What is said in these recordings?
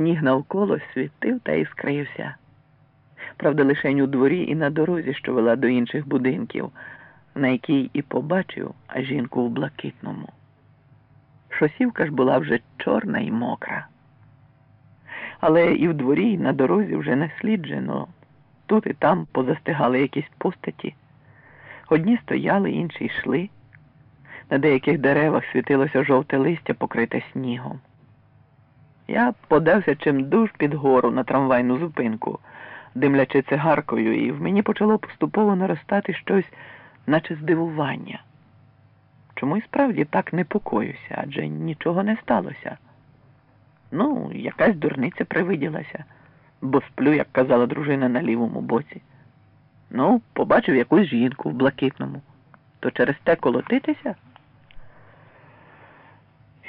Сніг навколо світив та іскрився. Правда, лишень у дворі і на дорозі, що вела до інших будинків, на якій і побачив жінку в блакитному. Шосівка ж була вже чорна і мокра. Але і в дворі, і на дорозі вже не сліджено. Тут і там позастигали якісь постаті. Одні стояли, інші йшли. На деяких деревах світилося жовте листя, покрите снігом. Я подався чимдуж під гору на трамвайну зупинку, димлячи цигаркою, і в мені почало поступово наростати щось, наче здивування. Чому й справді так непокоюся, адже нічого не сталося. Ну, якась дурниця привиділася, бо сплю, як казала дружина на лівому боці. Ну, побачив якусь жінку в блакитному, то через те колотитися.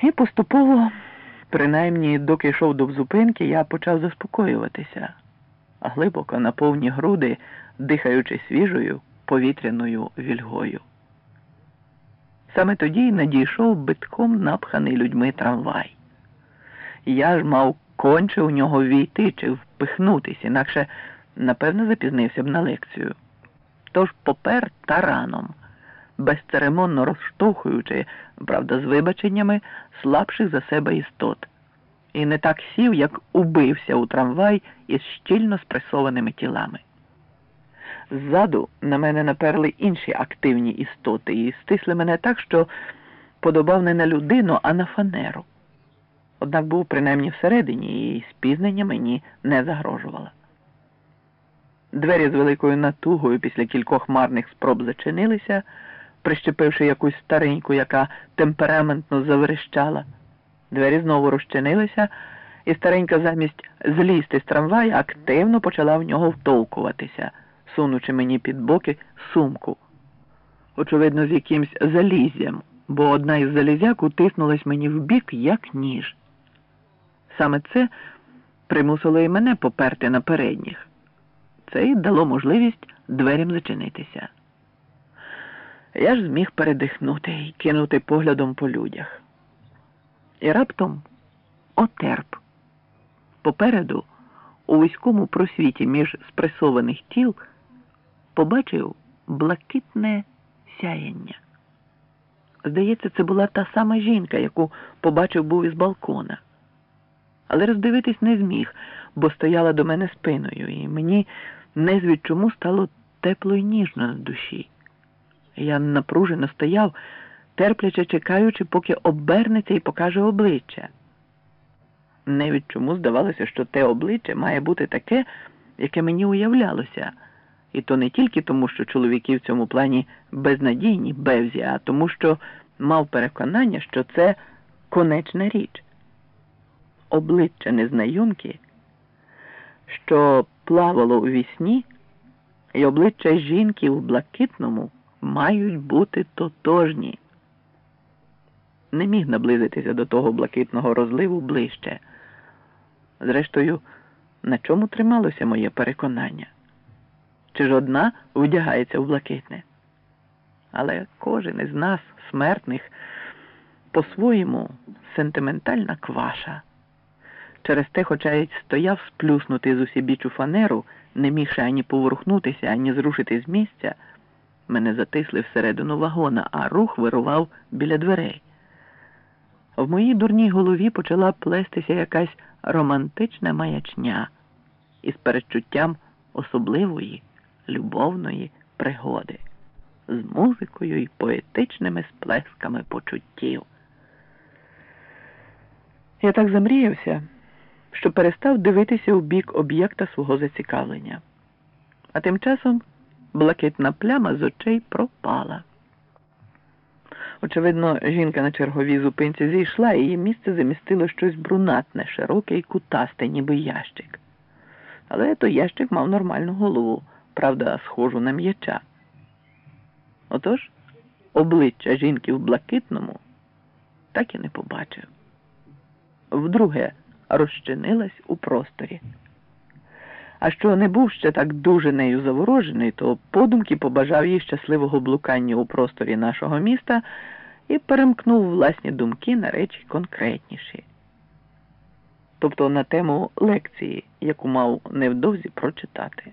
І поступово, принаймні, доки йшов до зупинки, я почав заспокоюватися, глибоко на повні груди, дихаючи свіжою повітряною вільгою. Саме тоді надійшов битком напханий людьми трамвай. Я ж мав конче у нього війти чи впихнутися, інакше, напевно, запізнився б на лекцію. Тож попер тараном, безцеремонно розштовхуючи, правда, з вибаченнями слабших за себе істот, і не так сів, як убився у трамвай із щільно спресованими тілами. Ззаду на мене наперли інші активні істоти і стисли мене так, що подобав не на людину, а на фанеру. Однак був принаймні всередині, і спізнення мені не загрожувало. Двері з великою натугою після кількох марних спроб зачинилися, прищепивши якусь стареньку, яка темпераментно заверещала. Двері знову розчинилися, і старенька замість злізти з трамвая активно почала в нього втовкуватися сунучи мені під боки сумку, очевидно, з якимсь залізям, бо одна із залізяк утиснулась мені в бік, як ніж. Саме це примусило і мене поперти на передніх. Це й дало можливість дверям зачинитися. Я ж зміг передихнути і кинути поглядом по людях. І раптом отерп. Попереду, у вузькому просвіті між спресованих тіл побачив блакитне сяєння. Здається, це була та сама жінка, яку побачив був із балкона. Але роздивитись не зміг, бо стояла до мене спиною, і мені незвідь чому стало тепло і ніжно на душі. Я напружено стояв, терпляче чекаючи, поки обернеться і покаже обличчя. Не від чому здавалося, що те обличчя має бути таке, яке мені уявлялося. І то не тільки тому, що чоловіки в цьому плані безнадійні, бевзі, а тому, що мав переконання, що це конечна річ. Обличчя незнайомки, що плавало у вісні, і обличчя жінки в блакитному мають бути тотожні. Не міг наблизитися до того блакитного розливу ближче. Зрештою, на чому трималося моє переконання? чи ж одна вдягається в блакитне. Але кожен із нас, смертних, по-своєму сентиментальна кваша. Через те, хоча й стояв сплюснутий з усібічу фанеру, не мігши ані поворухнутися, ані зрушити з місця, мене затисли всередину вагона, а рух вирував біля дверей. В моїй дурній голові почала плестися якась романтична маячня із передчуттям особливої любовної пригоди з музикою і поетичними сплесками почуттів. Я так замріявся, що перестав дивитися у бік об'єкта свого зацікавлення, а тим часом блакитна пляма з очей пропала. Очевидно, жінка на черговій зупинці зійшла, і її місце замістило щось брунатне, широке і кутасте, ніби ящик. Але той ящик мав нормальну голову правда, схожу на м'яча. Отож, обличчя жінки в блакитному так і не побачив. Вдруге розчинилась у просторі. А що не був ще так дуже нею заворожений, то подумки побажав їй щасливого блукання у просторі нашого міста і перемкнув власні думки на речі конкретніші. тобто на тему лекції, яку мав невдовзі прочитати.